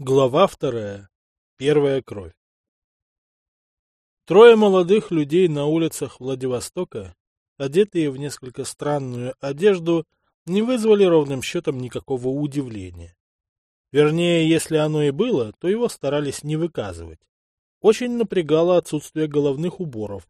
Глава вторая. Первая кровь. Трое молодых людей на улицах Владивостока, одетые в несколько странную одежду, не вызвали ровным счетом никакого удивления. Вернее, если оно и было, то его старались не выказывать. Очень напрягало отсутствие головных уборов.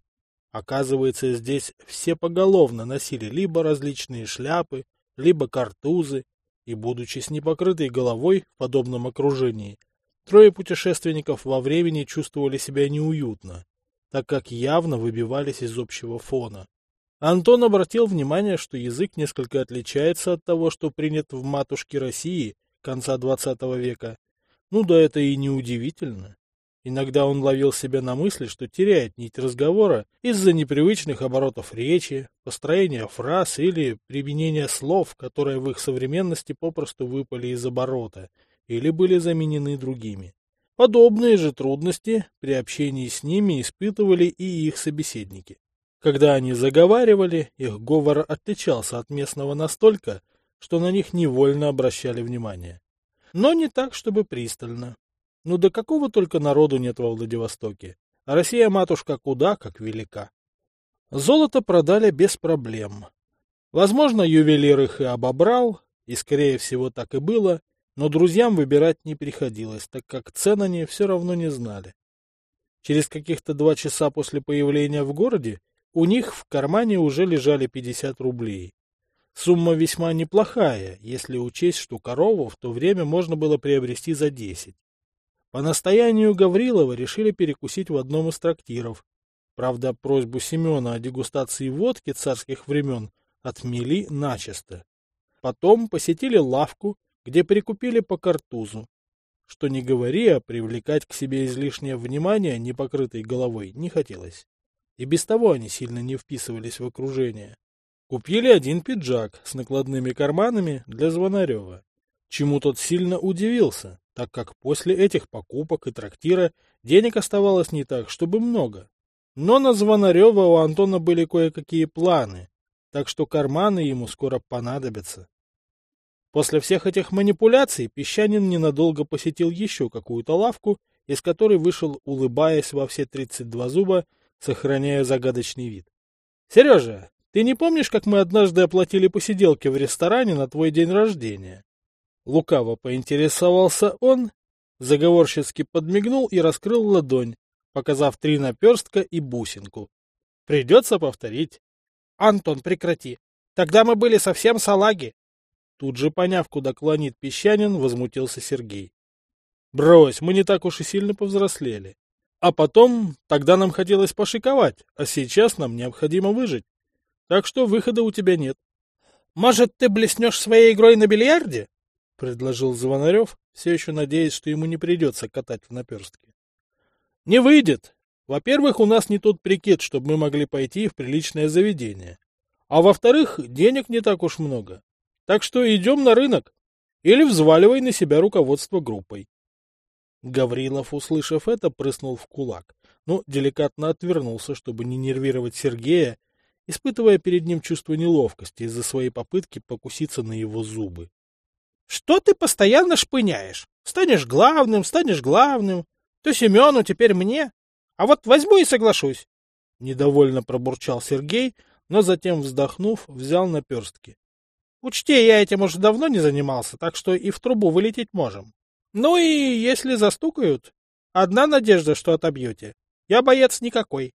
Оказывается, здесь все поголовно носили либо различные шляпы, либо картузы, и, будучи с непокрытой головой в подобном окружении, трое путешественников во времени чувствовали себя неуютно, так как явно выбивались из общего фона. Антон обратил внимание, что язык несколько отличается от того, что принят в матушке России конца XX века. Ну да это и не удивительно. Иногда он ловил себя на мысли, что теряет нить разговора из-за непривычных оборотов речи, построения фраз или применения слов, которые в их современности попросту выпали из оборота или были заменены другими. Подобные же трудности при общении с ними испытывали и их собеседники. Когда они заговаривали, их говор отличался от местного настолько, что на них невольно обращали внимание. Но не так, чтобы пристально. Ну до какого только народу нет во Владивостоке. А Россия-матушка куда как велика. Золото продали без проблем. Возможно, ювелир их и обобрал, и, скорее всего, так и было, но друзьям выбирать не приходилось, так как цен они все равно не знали. Через каких-то два часа после появления в городе у них в кармане уже лежали 50 рублей. Сумма весьма неплохая, если учесть, что корову в то время можно было приобрести за 10. По настоянию Гаврилова решили перекусить в одном из трактиров. Правда, просьбу Семена о дегустации водки царских времен отмели начисто. Потом посетили лавку, где прикупили по картузу. Что не говори, а привлекать к себе излишнее внимание непокрытой головой не хотелось. И без того они сильно не вписывались в окружение. Купили один пиджак с накладными карманами для Звонарева, чему тот сильно удивился так как после этих покупок и трактира денег оставалось не так, чтобы много. Но на Звонарева у Антона были кое-какие планы, так что карманы ему скоро понадобятся. После всех этих манипуляций Песчанин ненадолго посетил еще какую-то лавку, из которой вышел, улыбаясь во все тридцать два зуба, сохраняя загадочный вид. — Сережа, ты не помнишь, как мы однажды оплатили посиделки в ресторане на твой день рождения? Лукаво поинтересовался он, заговорщицки подмигнул и раскрыл ладонь, показав три наперстка и бусинку. Придется повторить. Антон, прекрати. Тогда мы были совсем салаги. Тут же, поняв, куда клонит песчанин, возмутился Сергей. Брось, мы не так уж и сильно повзрослели. А потом, тогда нам хотелось пошиковать, а сейчас нам необходимо выжить. Так что выхода у тебя нет. Может, ты блеснешь своей игрой на бильярде? — предложил Звонарев, все еще надеясь, что ему не придется катать в наперстке. — Не выйдет. Во-первых, у нас не тот прикид, чтобы мы могли пойти в приличное заведение. А во-вторых, денег не так уж много. Так что идем на рынок. Или взваливай на себя руководство группой. Гаврилов, услышав это, прыснул в кулак, но деликатно отвернулся, чтобы не нервировать Сергея, испытывая перед ним чувство неловкости из-за своей попытки покуситься на его зубы. Что ты постоянно шпыняешь? Станешь главным, станешь главным. То Семену, теперь мне. А вот возьму и соглашусь. Недовольно пробурчал Сергей, но затем, вздохнув, взял наперстки. Учти, я этим уже давно не занимался, так что и в трубу вылететь можем. Ну и если застукают, одна надежда, что отобьете. Я боец никакой.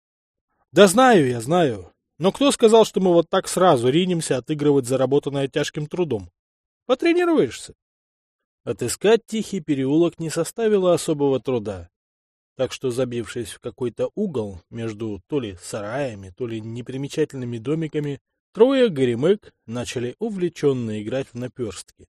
Да знаю я, знаю. Но кто сказал, что мы вот так сразу ринемся отыгрывать заработанное тяжким трудом? Потренируешься. Отыскать тихий переулок не составило особого труда. Так что, забившись в какой-то угол между то ли сараями, то ли непримечательными домиками, трое горемык начали увлеченно играть в наперстки.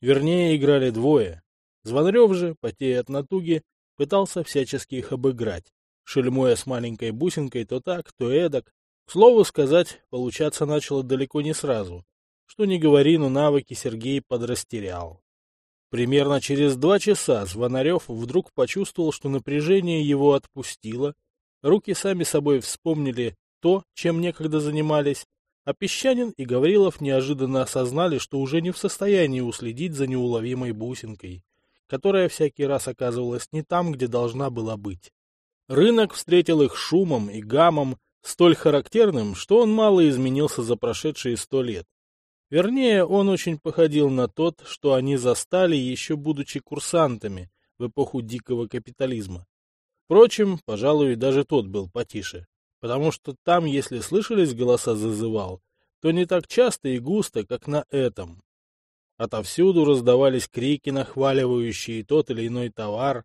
Вернее, играли двое. Звонарев же, потея от натуги, пытался всячески их обыграть, шельмуя с маленькой бусинкой то так, то эдак. К слову сказать, получаться начало далеко не сразу, что не говори, но навыки Сергей подрастерял. Примерно через два часа Звонарев вдруг почувствовал, что напряжение его отпустило, руки сами собой вспомнили то, чем некогда занимались, а Песчанин и Гаврилов неожиданно осознали, что уже не в состоянии уследить за неуловимой бусинкой, которая всякий раз оказывалась не там, где должна была быть. Рынок встретил их шумом и гамом, столь характерным, что он мало изменился за прошедшие сто лет. Вернее, он очень походил на тот, что они застали, еще будучи курсантами в эпоху дикого капитализма. Впрочем, пожалуй, даже тот был потише, потому что там, если слышались голоса зазывал, то не так часто и густо, как на этом. Отовсюду раздавались крики, нахваливающие тот или иной товар.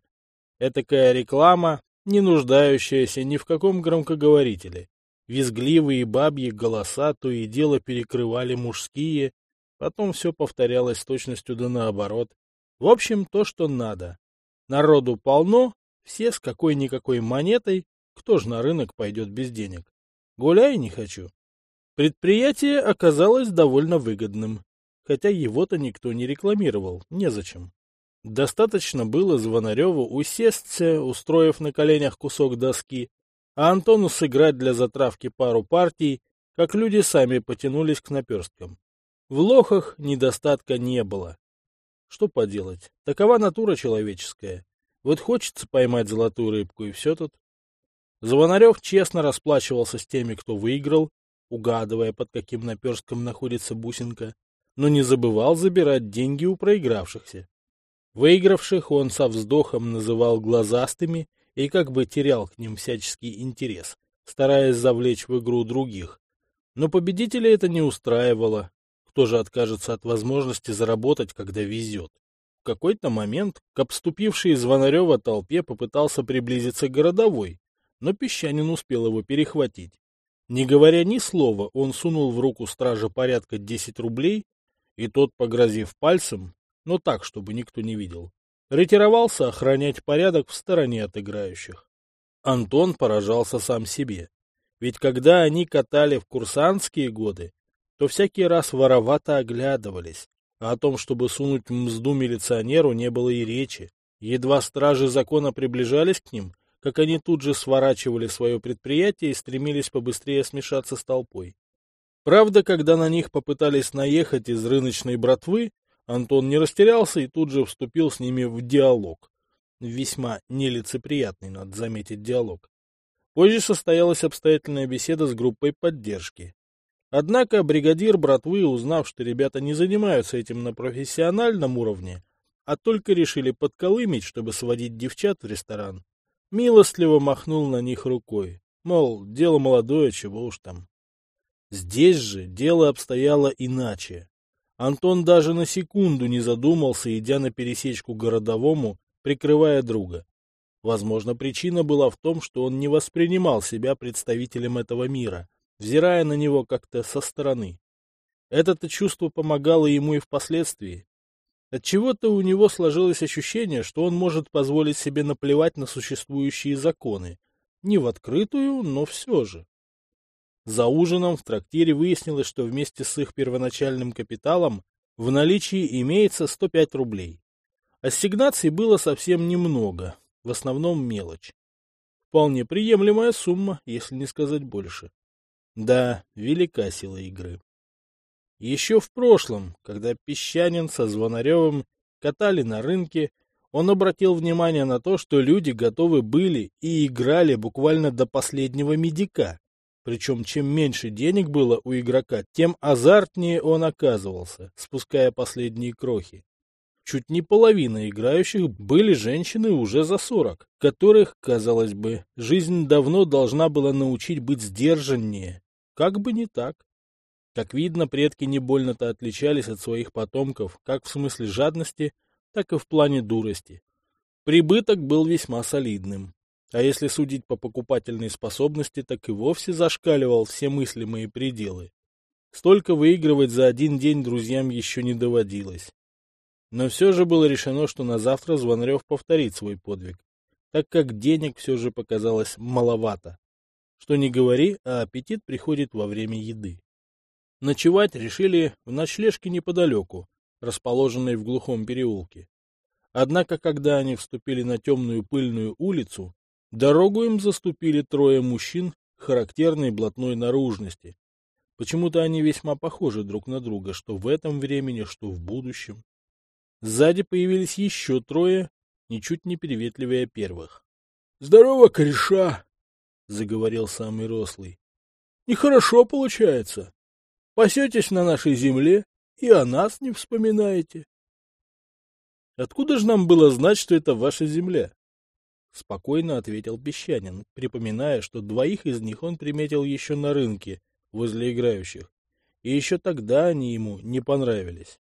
Этакая реклама, не нуждающаяся ни в каком громкоговорителе. Визгливые бабьи голоса то и дело перекрывали мужские, потом все повторялось с точностью да наоборот. В общем, то, что надо. Народу полно, все с какой-никакой монетой, кто ж на рынок пойдет без денег? Гуляй не хочу. Предприятие оказалось довольно выгодным, хотя его-то никто не рекламировал, незачем. Достаточно было Звонареву усесться, устроив на коленях кусок доски, а Антону сыграть для затравки пару партий, как люди сами потянулись к наперсткам. В лохах недостатка не было. Что поделать, такова натура человеческая. Вот хочется поймать золотую рыбку, и все тут. Звонарев честно расплачивался с теми, кто выиграл, угадывая, под каким наперстком находится бусинка, но не забывал забирать деньги у проигравшихся. Выигравших он со вздохом называл глазастыми и как бы терял к ним всяческий интерес, стараясь завлечь в игру других. Но победителя это не устраивало. Кто же откажется от возможности заработать, когда везет? В какой-то момент к обступившей Звонарева толпе попытался приблизиться городовой, но песчанин успел его перехватить. Не говоря ни слова, он сунул в руку стража порядка десять рублей, и тот, погрозив пальцем, но так, чтобы никто не видел, ретировался охранять порядок в стороне от играющих. Антон поражался сам себе. Ведь когда они катали в курсантские годы, то всякий раз воровато оглядывались, а о том, чтобы сунуть мзду милиционеру, не было и речи. Едва стражи закона приближались к ним, как они тут же сворачивали свое предприятие и стремились побыстрее смешаться с толпой. Правда, когда на них попытались наехать из рыночной братвы, Антон не растерялся и тут же вступил с ними в диалог. Весьма нелицеприятный, надо заметить, диалог. Позже состоялась обстоятельная беседа с группой поддержки. Однако бригадир братвы, узнав, что ребята не занимаются этим на профессиональном уровне, а только решили подколымить, чтобы сводить девчат в ресторан, милостливо махнул на них рукой. Мол, дело молодое, чего уж там. Здесь же дело обстояло иначе. Антон даже на секунду не задумался, идя на пересечку городовому, прикрывая друга. Возможно, причина была в том, что он не воспринимал себя представителем этого мира, взирая на него как-то со стороны. Это-то чувство помогало ему и впоследствии. Отчего-то у него сложилось ощущение, что он может позволить себе наплевать на существующие законы. Не в открытую, но все же. За ужином в трактире выяснилось, что вместе с их первоначальным капиталом в наличии имеется 105 рублей. Ассигнаций было совсем немного, в основном мелочь. Вполне приемлемая сумма, если не сказать больше. Да, велика сила игры. Еще в прошлом, когда Песчанин со Звонаревым катали на рынке, он обратил внимание на то, что люди готовы были и играли буквально до последнего медика. Причем чем меньше денег было у игрока, тем азартнее он оказывался, спуская последние крохи. Чуть не половина играющих были женщины уже за сорок, которых, казалось бы, жизнь давно должна была научить быть сдержаннее, как бы не так. Как видно, предки не больно-то отличались от своих потомков, как в смысле жадности, так и в плане дурости. Прибыток был весьма солидным. А если судить по покупательной способности, так и вовсе зашкаливал все мыслимые пределы. Столько выигрывать за один день друзьям еще не доводилось. Но все же было решено, что на завтра Звонарев повторит свой подвиг, так как денег все же показалось маловато. Что не говори, а аппетит приходит во время еды. Ночевать решили в ночлежке неподалеку, расположенной в глухом переулке. Однако, когда они вступили на темную пыльную улицу, дорогу им заступили трое мужчин характерной блатной наружности. Почему-то они весьма похожи друг на друга, что в этом времени, что в будущем. Сзади появились еще трое, ничуть не приветливее первых. — Здорово, кореша! — заговорил самый рослый. — Нехорошо получается. Пасетесь на нашей земле и о нас не вспоминаете. — Откуда же нам было знать, что это ваша земля? — спокойно ответил Песчанин, припоминая, что двоих из них он приметил еще на рынке, возле играющих, и еще тогда они ему не понравились.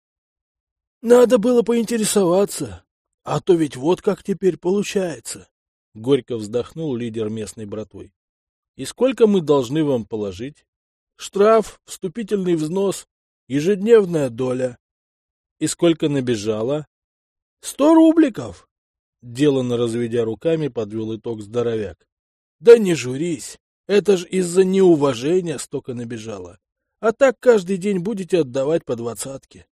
— Надо было поинтересоваться, а то ведь вот как теперь получается. Горько вздохнул лидер местной братвы. И сколько мы должны вам положить? Штраф, вступительный взнос, ежедневная доля. И сколько набежало? Сто рубликов. Деланно разведя руками, подвел итог здоровяк. Да не журись, это ж из-за неуважения столько набежало. А так каждый день будете отдавать по двадцатке.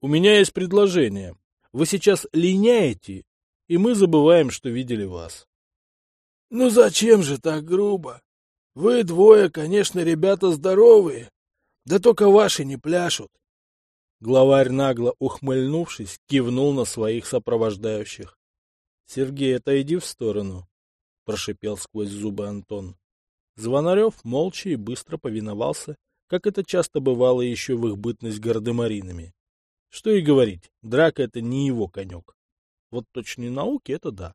У меня есть предложение. Вы сейчас линяете, и мы забываем, что видели вас. — Ну зачем же так грубо? Вы двое, конечно, ребята здоровые, да только ваши не пляшут. Главарь, нагло ухмыльнувшись, кивнул на своих сопровождающих. — Сергей, отойди в сторону, — прошипел сквозь зубы Антон. Звонарев молча и быстро повиновался, как это часто бывало еще в их бытность гардемаринами. Что и говорить, драка — это не его конек. Вот точные науки — это да.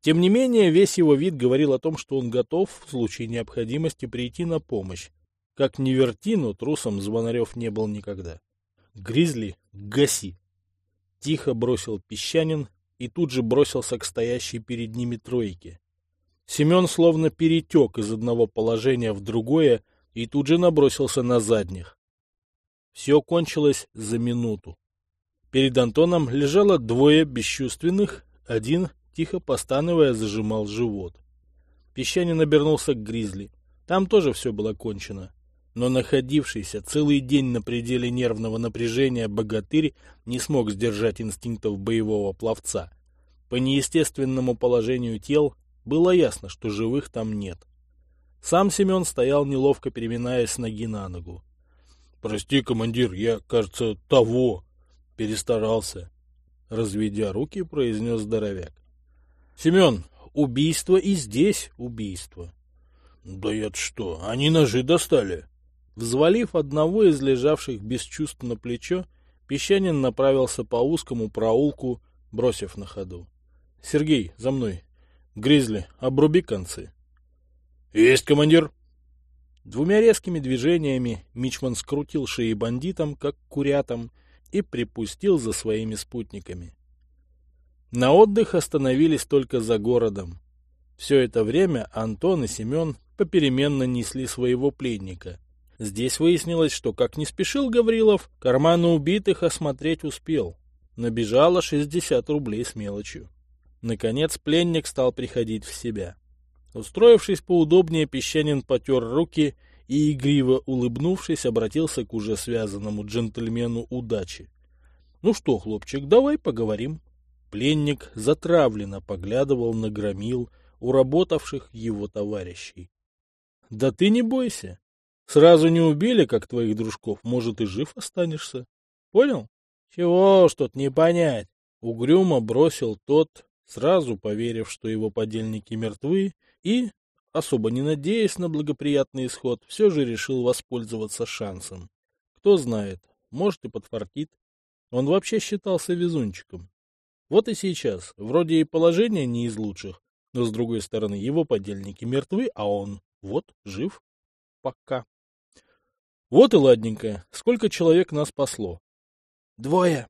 Тем не менее, весь его вид говорил о том, что он готов в случае необходимости прийти на помощь. Как ни верти, но трусом Звонарев не был никогда. «Гризли, гаси!» Тихо бросил песчанин и тут же бросился к стоящей перед ними тройке. Семен словно перетек из одного положения в другое и тут же набросился на задних. Все кончилось за минуту. Перед Антоном лежало двое бесчувственных, один, тихо постановая, зажимал живот. Песчанин обернулся к Гризли. Там тоже все было кончено. Но находившийся целый день на пределе нервного напряжения богатырь не смог сдержать инстинктов боевого пловца. По неестественному положению тел было ясно, что живых там нет. Сам Семен стоял неловко переминаясь с ноги на ногу. Прости, командир, я, кажется, того. Перестарался. Разведя руки, произнес здоровяк. Семен, убийство и здесь убийство. Да это что, они ножи достали? Взвалив одного из лежавших без чувств на плечо, Песчанин направился по узкому проулку, бросив на ходу. — Сергей, за мной. Гризли, обруби концы. — Есть, командир. Двумя резкими движениями Мичман скрутил шеи бандитам, как курятам, и припустил за своими спутниками. На отдых остановились только за городом. Все это время Антон и Семен попеременно несли своего пленника. Здесь выяснилось, что, как не спешил Гаврилов, карманы убитых осмотреть успел. Набежало 60 рублей с мелочью. Наконец пленник стал приходить в себя. Устроившись поудобнее, песчанин потер руки и, игриво улыбнувшись, обратился к уже связанному джентльмену удачи. — Ну что, хлопчик, давай поговорим. Пленник затравленно поглядывал на громил, уработавших его товарищей. — Да ты не бойся. Сразу не убили, как твоих дружков, может, и жив останешься. Понял? — Чего ж тут не понять? Угрюмо бросил тот, сразу поверив, что его подельники мертвы, и, особо не надеясь на благоприятный исход, все же решил воспользоваться шансом. Кто знает, может и подфартит. Он вообще считался везунчиком. Вот и сейчас, вроде и положение не из лучших, но, с другой стороны, его подельники мертвы, а он вот жив. Пока. Вот и ладненько. Сколько человек нас спасло? Двое.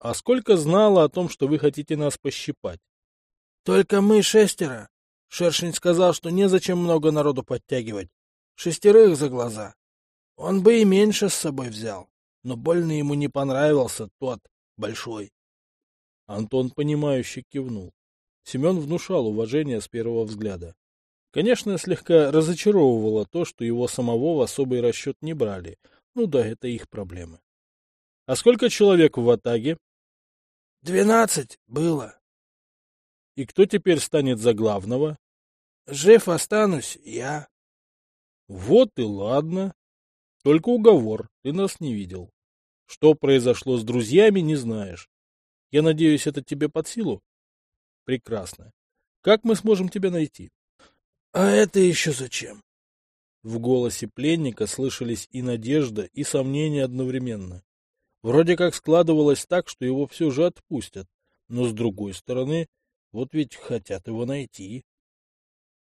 А сколько знало о том, что вы хотите нас пощипать? Только мы шестеро. Шершень сказал, что незачем много народу подтягивать. Шестерых за глаза. Он бы и меньше с собой взял, но больно ему не понравился тот, большой. Антон, понимающе кивнул. Семен внушал уважение с первого взгляда. Конечно, слегка разочаровывало то, что его самого в особый расчет не брали. Ну да, это их проблемы. — А сколько человек в Атаге? — Двенадцать было. — И кто теперь станет за главного? Жив останусь я. Вот и ладно. Только уговор, ты нас не видел. Что произошло с друзьями, не знаешь. Я надеюсь, это тебе под силу? Прекрасно. Как мы сможем тебя найти? А это еще зачем? В голосе пленника слышались и надежда, и сомнения одновременно. Вроде как складывалось так, что его все же отпустят, но с другой стороны, вот ведь хотят его найти.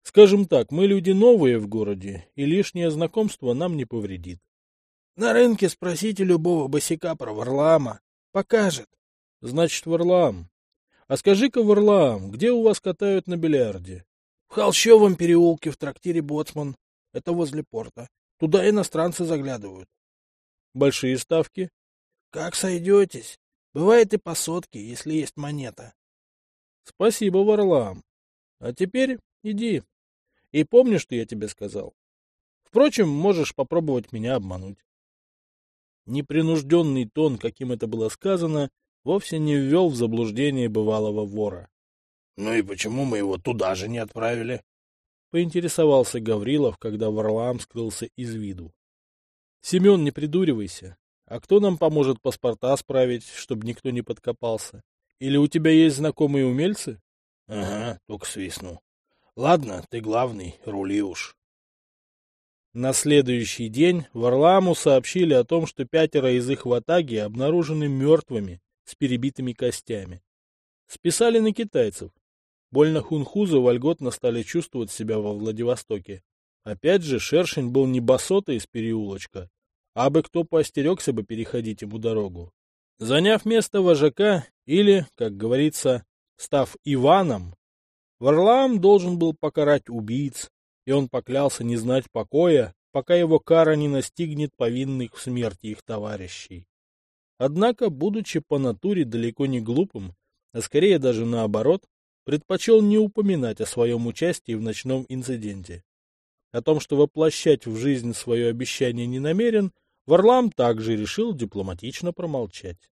Скажем так, мы люди новые в городе, и лишнее знакомство нам не повредит. На рынке спросите любого босика про Варлаама. Покажет. Значит, Варлаам. А скажи-ка, Варлаам, где у вас катают на бильярде? В Холщовом переулке в трактире Боцман. Это возле порта. Туда иностранцы заглядывают. Большие ставки? Как сойдетесь. Бывает и по сотке, если есть монета. Спасибо, Варлаам. А теперь иди. И помни, что я тебе сказал. Впрочем, можешь попробовать меня обмануть. Непринужденный тон, каким это было сказано, вовсе не ввел в заблуждение бывалого вора. Ну и почему мы его туда же не отправили? Поинтересовался Гаврилов, когда Варлаам скрылся из виду. Семен, не придуривайся. А кто нам поможет паспорта справить, чтобы никто не подкопался? Или у тебя есть знакомые умельцы? Ага, только свистну. Ладно, ты главный, рули уж. На следующий день Варламу сообщили о том, что пятеро из их ватаги обнаружены мертвыми с перебитыми костями. Списали на китайцев. Больно хунхузы вольготно стали чувствовать себя во Владивостоке. Опять же, шершень был не басота из переулочка, а бы кто поостерегся бы переходить ему дорогу. Заняв место вожака, или, как говорится, став Иваном, Варлаам должен был покарать убийц, и он поклялся не знать покоя, пока его кара не настигнет повинных в смерти их товарищей. Однако, будучи по натуре далеко не глупым, а скорее даже наоборот, предпочел не упоминать о своем участии в ночном инциденте. О том, что воплощать в жизнь свое обещание не намерен, Варлам также решил дипломатично промолчать.